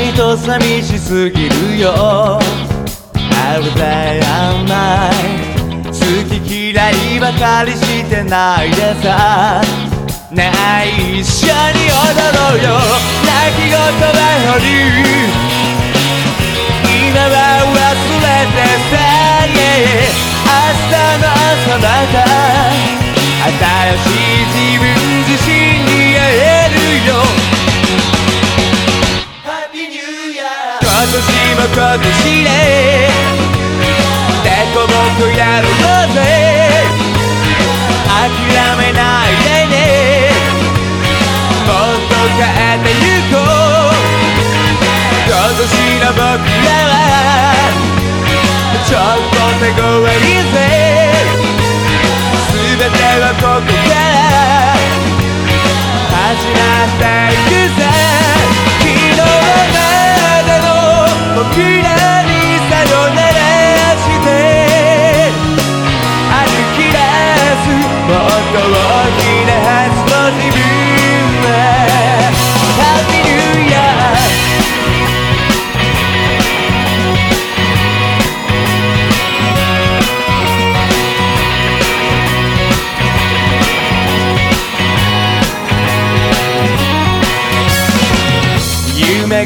ないと寂しすぎるよ。Everyday and night 好き嫌いばかりしてないでさ。ねえ一緒に踊ろうよ。泣き言ばより。今は忘れも今年ででこぼこやろうぜ。諦めないでね。もっと変えてゆこう今年の僕らはちょっと手強い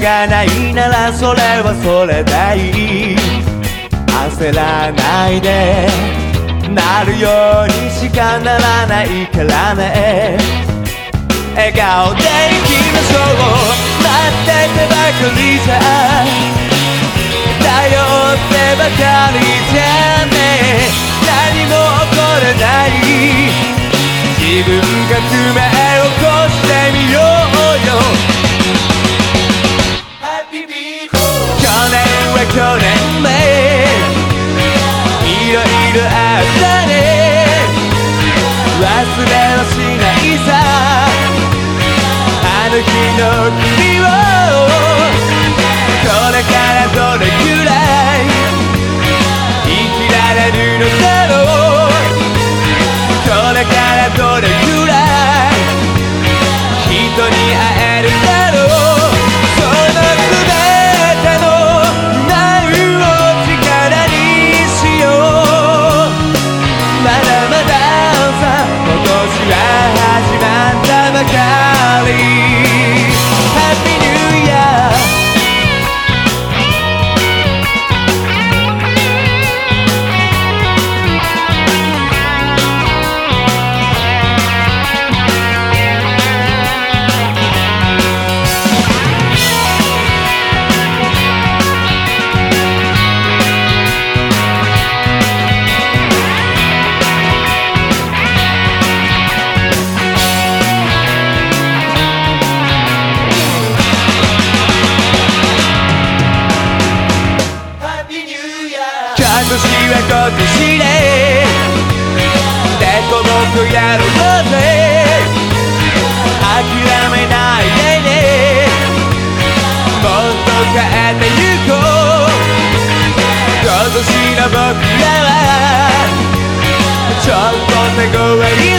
がないならそれはそれでいい。焦らないでなるようにしかならないからね。笑顔でいきましょう。待っててばかりじゃ頼ってばかりじゃね。何も起こらない。自分が爪を起こしてれはしないさ。あの日の君をこれからく知れでこぼこやろうぜ。諦めないでね。もっと変えてゆこう。今年の僕らはちょっと手強い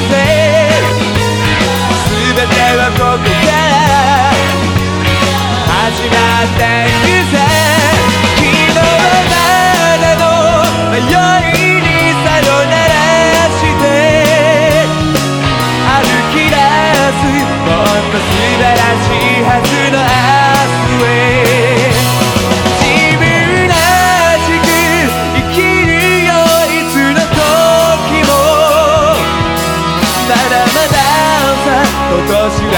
の素晴らしいはずの明日へ自分らしく生きるよいつの時も。まだまださ今年